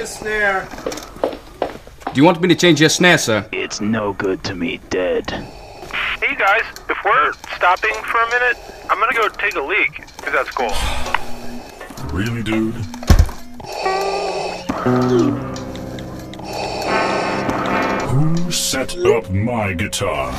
your snare. Do you want me to change your snare, sir? It's no good to me dead. Hey guys, if we're stopping for a minute, I'm gonna go take a leak, if that's cool. Really, dude? Who set up my guitar?